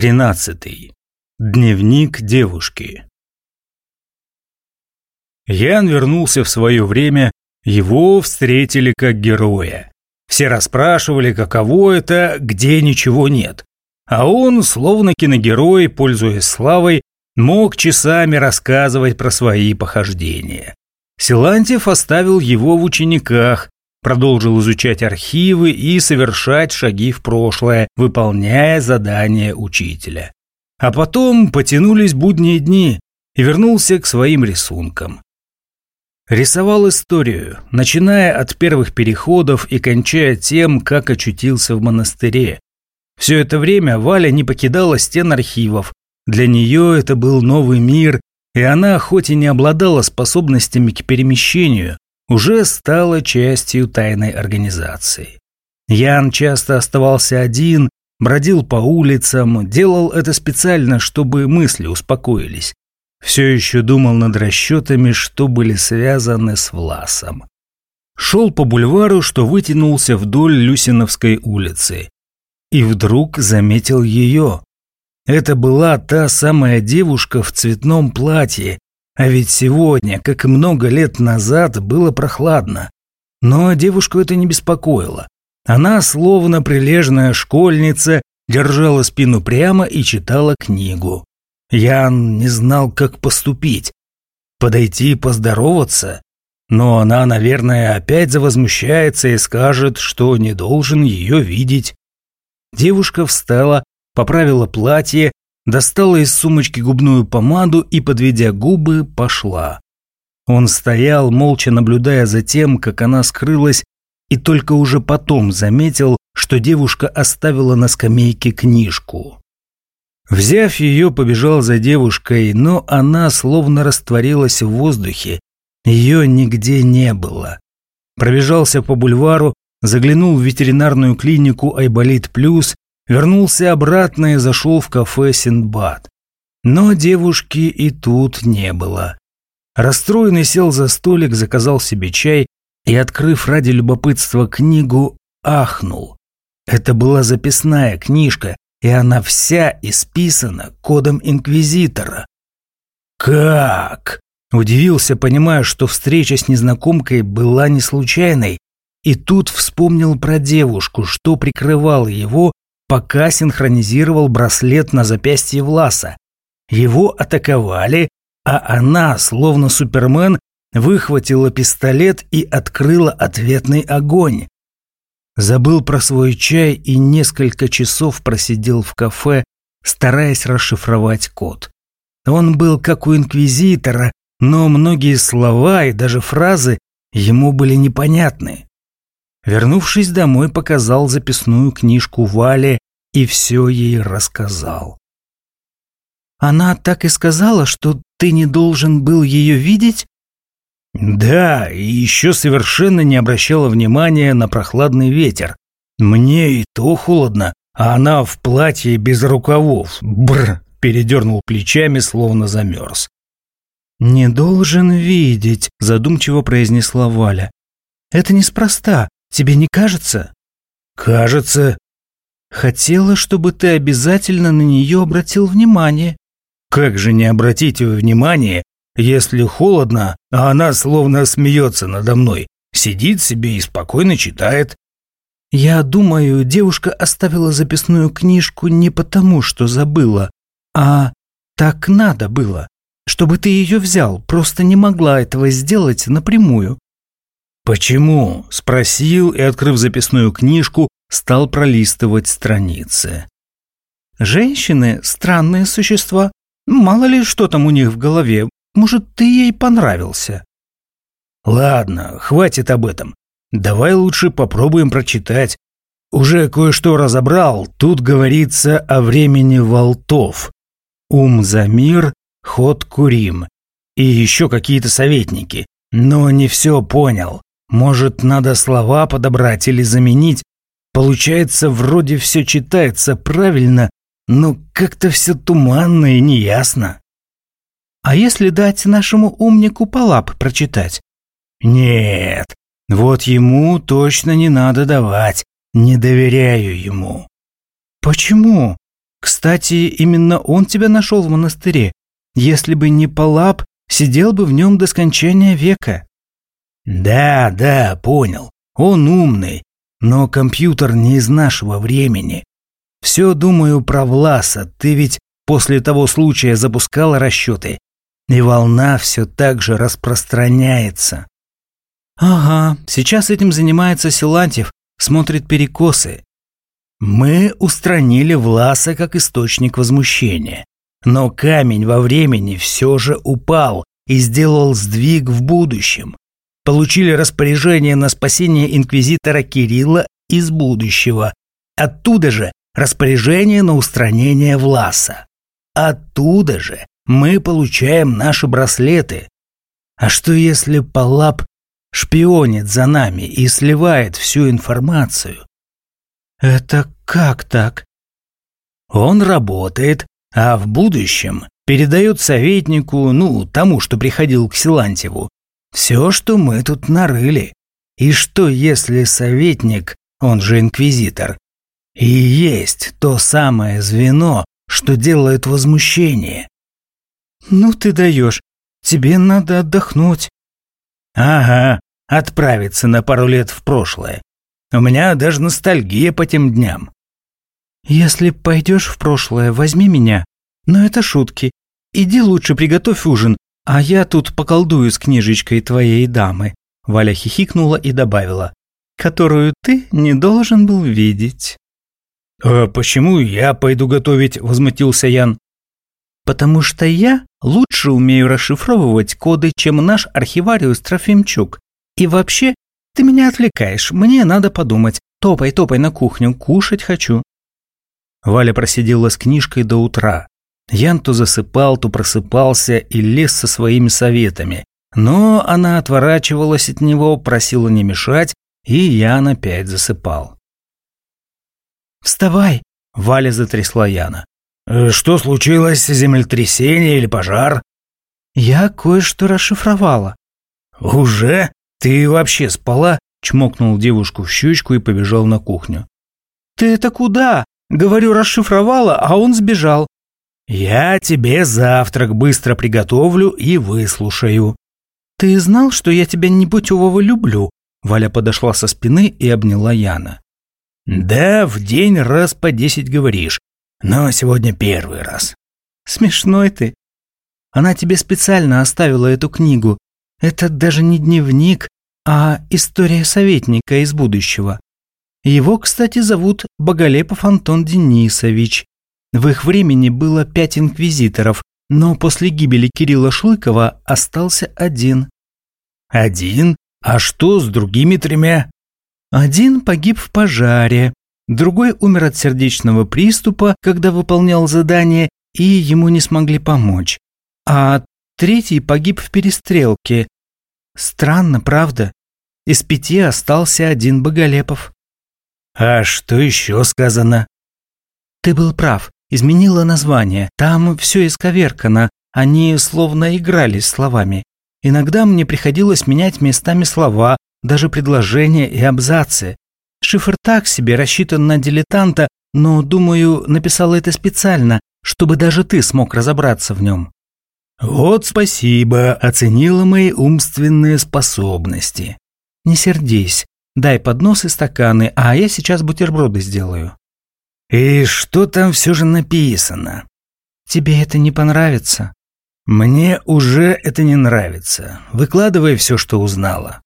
Тринадцатый. Дневник девушки. Ян вернулся в свое время, его встретили как героя. Все расспрашивали, каково это, где ничего нет. А он, словно киногерой, пользуясь славой, мог часами рассказывать про свои похождения. Силантьев оставил его в учениках, продолжил изучать архивы и совершать шаги в прошлое, выполняя задания учителя. А потом потянулись будние дни и вернулся к своим рисункам. Рисовал историю, начиная от первых переходов и кончая тем, как очутился в монастыре. Все это время Валя не покидала стен архивов. Для нее это был новый мир, и она, хоть и не обладала способностями к перемещению, уже стала частью тайной организации. Ян часто оставался один, бродил по улицам, делал это специально, чтобы мысли успокоились. Все еще думал над расчетами, что были связаны с Власом. Шел по бульвару, что вытянулся вдоль Люсиновской улицы. И вдруг заметил ее. Это была та самая девушка в цветном платье, а ведь сегодня, как и много лет назад, было прохладно. Но девушку это не беспокоило. Она, словно прилежная школьница, держала спину прямо и читала книгу. Ян не знал, как поступить. Подойти и поздороваться? Но она, наверное, опять завозмущается и скажет, что не должен ее видеть. Девушка встала, поправила платье достала из сумочки губную помаду и, подведя губы, пошла. Он стоял, молча наблюдая за тем, как она скрылась, и только уже потом заметил, что девушка оставила на скамейке книжку. Взяв ее, побежал за девушкой, но она словно растворилась в воздухе, ее нигде не было. Пробежался по бульвару, заглянул в ветеринарную клинику «Айболит Плюс» Вернулся обратно и зашел в кафе «Синдбад». Но девушки и тут не было. Расстроенный сел за столик, заказал себе чай и, открыв ради любопытства книгу, ахнул. Это была записная книжка, и она вся исписана кодом инквизитора. «Как?» – удивился, понимая, что встреча с незнакомкой была не случайной, и тут вспомнил про девушку, что прикрывала его пока синхронизировал браслет на запястье Власа. Его атаковали, а она, словно Супермен, выхватила пистолет и открыла ответный огонь. Забыл про свой чай и несколько часов просидел в кафе, стараясь расшифровать код. Он был как у инквизитора, но многие слова и даже фразы ему были непонятны. Вернувшись домой, показал записную книжку Вале и все ей рассказал. «Она так и сказала, что ты не должен был ее видеть?» «Да, и еще совершенно не обращала внимания на прохладный ветер. Мне и то холодно, а она в платье без рукавов. Бр!» передернул плечами, словно замерз. «Не должен видеть», – задумчиво произнесла Валя. «Это неспроста, тебе не кажется?» «Кажется. Хотела, чтобы ты обязательно на нее обратил внимание». «Как же не обратить внимание, если холодно, а она словно смеется надо мной, сидит себе и спокойно читает?» «Я думаю, девушка оставила записную книжку не потому, что забыла, а так надо было, чтобы ты ее взял, просто не могла этого сделать напрямую». «Почему?» – спросил и, открыв записную книжку, стал пролистывать страницы. «Женщины – странные существа. Мало ли, что там у них в голове. Может, ты ей понравился?» «Ладно, хватит об этом. Давай лучше попробуем прочитать. Уже кое-что разобрал. Тут говорится о времени волтов. Ум за мир, ход курим. И еще какие-то советники. Но не все понял. Может, надо слова подобрать или заменить, Получается, вроде все читается правильно, но как-то все туманно и неясно. А если дать нашему умнику Палап прочитать? Нет, вот ему точно не надо давать, не доверяю ему. Почему? Кстати, именно он тебя нашел в монастыре. Если бы не Палап, сидел бы в нем до скончания века. Да, да, понял. Он умный, но компьютер не из нашего времени. Все думаю про Власа, ты ведь после того случая запускал расчеты, и волна все так же распространяется. Ага, сейчас этим занимается Силантьев, смотрит перекосы. Мы устранили Власа как источник возмущения. Но камень во времени все же упал и сделал сдвиг в будущем. Получили распоряжение на спасение инквизитора Кирилла из будущего. Оттуда же распоряжение на устранение Власа. Оттуда же мы получаем наши браслеты. А что если Палап шпионит за нами и сливает всю информацию? Это как так? Он работает, а в будущем передает советнику, ну, тому, что приходил к Силантьеву, все, что мы тут нарыли. И что, если советник, он же инквизитор, и есть то самое звено, что делает возмущение? Ну ты даешь, тебе надо отдохнуть. Ага, отправиться на пару лет в прошлое. У меня даже ностальгия по тем дням. Если пойдешь в прошлое, возьми меня. Но это шутки. Иди лучше приготовь ужин, а я тут поколдую с книжечкой твоей дамы. Валя хихикнула и добавила, которую ты не должен был видеть. «А почему я пойду готовить?» – возмутился Ян. «Потому что я лучше умею расшифровывать коды, чем наш архивариус Трофимчук. И вообще, ты меня отвлекаешь, мне надо подумать. Топай, топай на кухню, кушать хочу». Валя просидела с книжкой до утра. Ян то засыпал, то просыпался и лез со своими советами. Но она отворачивалась от него, просила не мешать, и Ян опять засыпал. «Вставай!» – Валя затрясла Яна. «Э, «Что случилось? Землетрясение или пожар?» «Я кое-что расшифровала». «Уже?» «Ты вообще спала?» – чмокнул девушку в щечку и побежал на кухню. «Ты это куда?» Говорю, расшифровала, а он сбежал. «Я тебе завтрак быстро приготовлю и выслушаю». «Ты знал, что я тебя непутевого люблю?» Валя подошла со спины и обняла Яна. «Да, в день раз по десять говоришь, но сегодня первый раз». «Смешной ты. Она тебе специально оставила эту книгу. Это даже не дневник, а история советника из будущего. Его, кстати, зовут Боголепов Антон Денисович. В их времени было пять инквизиторов, но после гибели Кирилла Шлыкова остался один. Один? А что с другими тремя? Один погиб в пожаре, другой умер от сердечного приступа, когда выполнял задание, и ему не смогли помочь. А Третий погиб в перестрелке. Странно, правда? Из пяти остался один Боголепов. А что еще сказано? Ты был прав, изменила название. Там все исковеркано, они словно играли словами. Иногда мне приходилось менять местами слова, даже предложения и абзацы. Шифр так себе рассчитан на дилетанта, но, думаю, написал это специально, чтобы даже ты смог разобраться в нем. «Вот спасибо, оценила мои умственные способности». «Не сердись, дай поднос и стаканы, а я сейчас бутерброды сделаю». «И что там все же написано?» «Тебе это не понравится?» «Мне уже это не нравится. Выкладывай все, что узнала».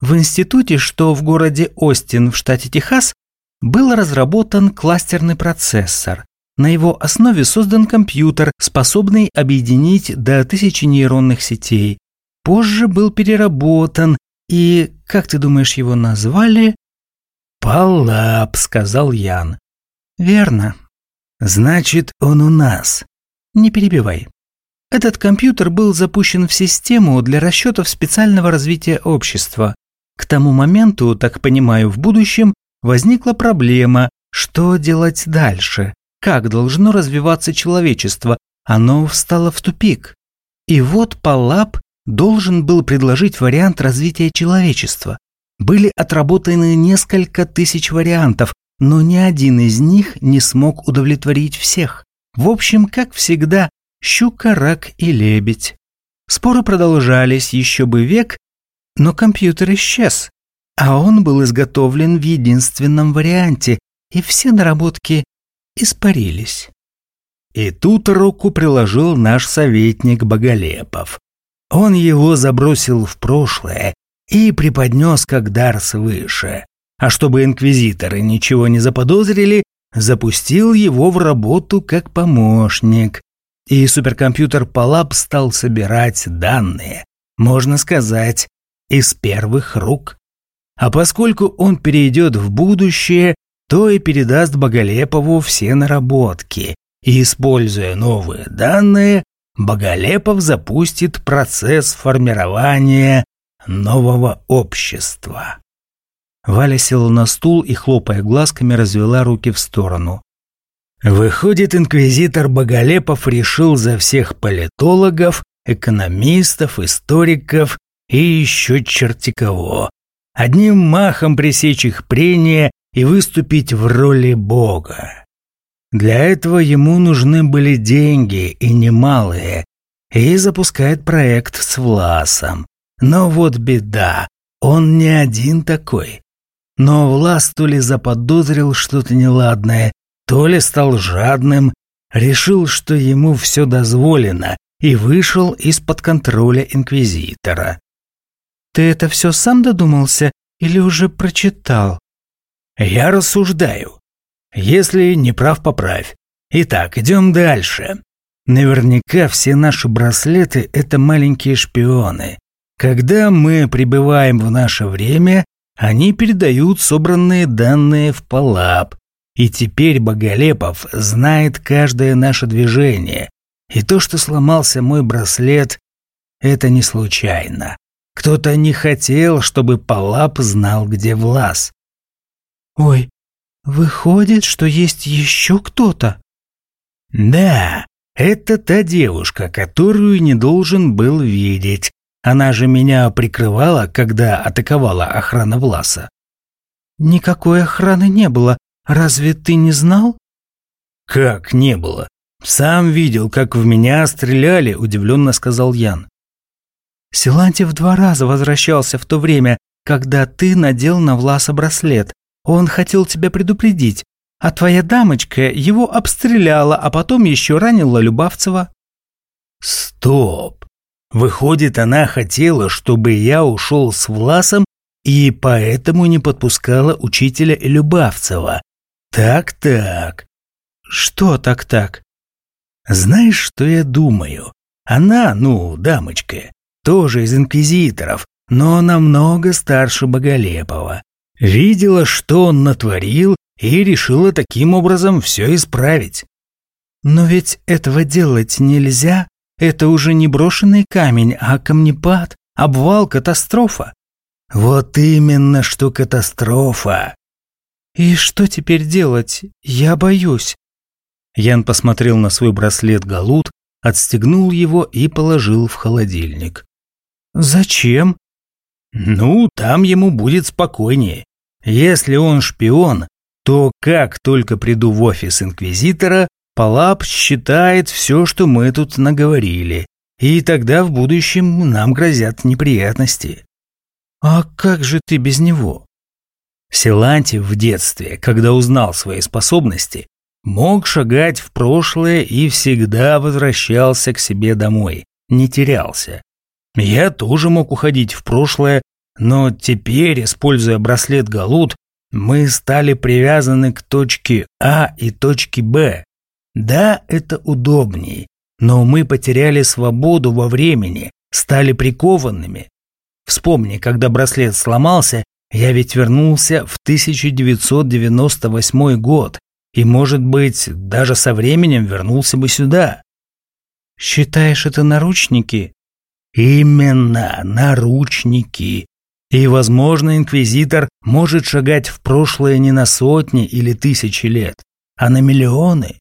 В институте, что в городе Остин в штате Техас, был разработан кластерный процессор, на его основе создан компьютер, способный объединить до тысячи нейронных сетей. Позже был переработан, и, как ты думаешь, его назвали? «Палап», — сказал Ян. «Верно». «Значит, он у нас». «Не перебивай». Этот компьютер был запущен в систему для расчетов специального развития общества. К тому моменту, так понимаю, в будущем возникла проблема, что делать дальше как должно развиваться человечество, оно встало в тупик. И вот Палап должен был предложить вариант развития человечества. Были отработаны несколько тысяч вариантов, но ни один из них не смог удовлетворить всех. В общем, как всегда, щука, рак и лебедь. Споры продолжались еще бы век, но компьютер исчез, а он был изготовлен в единственном варианте, и все наработки испарились. И тут руку приложил наш советник Боголепов. Он его забросил в прошлое и преподнес как дар свыше. А чтобы инквизиторы ничего не заподозрили, запустил его в работу как помощник. И суперкомпьютер Палап стал собирать данные, можно сказать, из первых рук. А поскольку он перейдет в будущее, то и передаст Боголепову все наработки. И, используя новые данные, Боголепов запустит процесс формирования нового общества. Валя села на стул и, хлопая глазками, развела руки в сторону. Выходит, инквизитор Боголепов решил за всех политологов, экономистов, историков и еще черти кого. Одним махом пресечь их прения и выступить в роли Бога. Для этого ему нужны были деньги и немалые, и запускает проект с Власом. Но вот беда, он не один такой. Но Влас то ли заподозрил что-то неладное, то ли стал жадным, решил, что ему все дозволено, и вышел из-под контроля инквизитора. «Ты это все сам додумался или уже прочитал?» «Я рассуждаю. Если не прав, поправь. Итак, идем дальше. Наверняка все наши браслеты – это маленькие шпионы. Когда мы прибываем в наше время, они передают собранные данные в Палап. И теперь Боголепов знает каждое наше движение. И то, что сломался мой браслет, это не случайно. Кто-то не хотел, чтобы Палап знал, где Влас. «Ой, выходит, что есть еще кто-то?» «Да, это та девушка, которую не должен был видеть. Она же меня прикрывала, когда атаковала охрана Власа. Никакой охраны не было. Разве ты не знал? Как не было? Сам видел, как в меня стреляли, удивленно сказал Ян. Силантьев два раза возвращался в то время, когда ты надел на Власа браслет. Он хотел тебя предупредить, а твоя дамочка его обстреляла, а потом еще ранила Любавцева. Стоп! Выходит, она хотела, чтобы я ушел с Власом и поэтому не подпускала учителя Любавцева. Так-так. Что так-так? Знаешь, что я думаю? Она, ну, дамочка, тоже из инквизиторов, но намного старше Боголепова. Видела, что он натворил, и решила таким образом все исправить. Но ведь этого делать нельзя, это уже не брошенный камень, а камнепад, обвал, катастрофа. Вот именно, что катастрофа. И что теперь делать? Я боюсь. Ян посмотрел на свой браслет Галут, отстегнул его и положил в холодильник. Зачем? Ну, там ему будет спокойнее. Если он шпион, то как только приду в офис инквизитора, Палап считает все, что мы тут наговорили, и тогда в будущем нам грозят неприятности. А как же ты без него? Силантьев в детстве, когда узнал свои способности, мог шагать в прошлое и всегда возвращался к себе домой, не терялся. Я тоже мог уходить в прошлое, но теперь, используя браслет Галут, мы стали привязаны к точке А и точке Б, да, это удобнее, но мы потеряли свободу во времени, стали прикованными. Вспомни, когда браслет сломался, я ведь вернулся в 1998 год и, может быть, даже со временем вернулся бы сюда. Считаешь это наручники? Именно, наручники. И, возможно, инквизитор может шагать в прошлое не на сотни или тысячи лет, а на миллионы.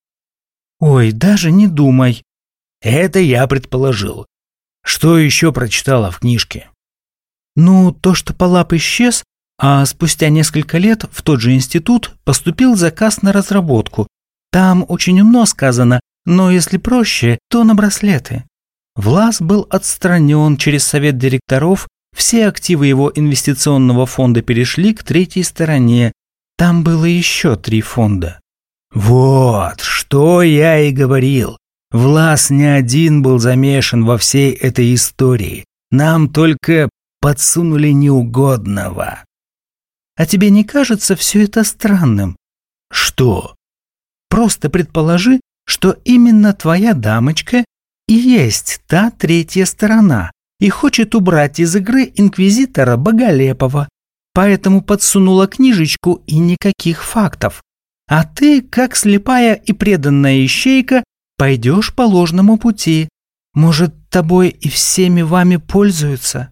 Ой, даже не думай. Это я предположил. Что еще прочитала в книжке? Ну, то, что Палап исчез, А спустя несколько лет в тот же институт поступил заказ на разработку. Там очень умно сказано, но если проще, то на браслеты. Влас был отстранен через совет директоров, все активы его инвестиционного фонда перешли к третьей стороне. Там было еще три фонда. Вот, что я и говорил. Влас не один был замешан во всей этой истории. Нам только подсунули неугодного. А тебе не кажется все это странным? Что? Просто предположи, что именно твоя дамочка и есть та третья сторона и хочет убрать из игры инквизитора Боголепова, поэтому подсунула книжечку и никаких фактов. А ты, как слепая и преданная ищейка, пойдешь по ложному пути. Может, тобой и всеми вами пользуются?»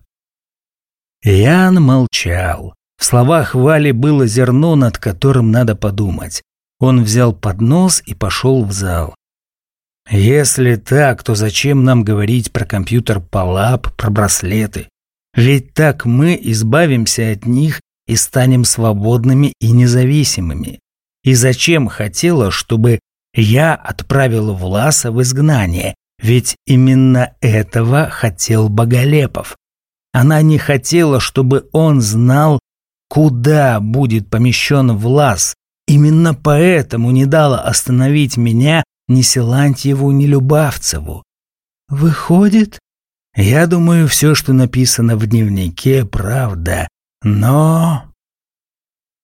Ян молчал. В словах Вали было зерно, над которым надо подумать. Он взял поднос и пошел в зал. Если так, то зачем нам говорить про компьютер Палап, про браслеты? Ведь так мы избавимся от них и станем свободными и независимыми. И зачем хотела, чтобы я отправила Власа в изгнание? Ведь именно этого хотел Боголепов. Она не хотела, чтобы он знал, куда будет помещен Влас. Именно поэтому не дала остановить меня ни Силантьеву, ни Любавцеву. Выходит, я думаю, все, что написано в дневнике, правда, но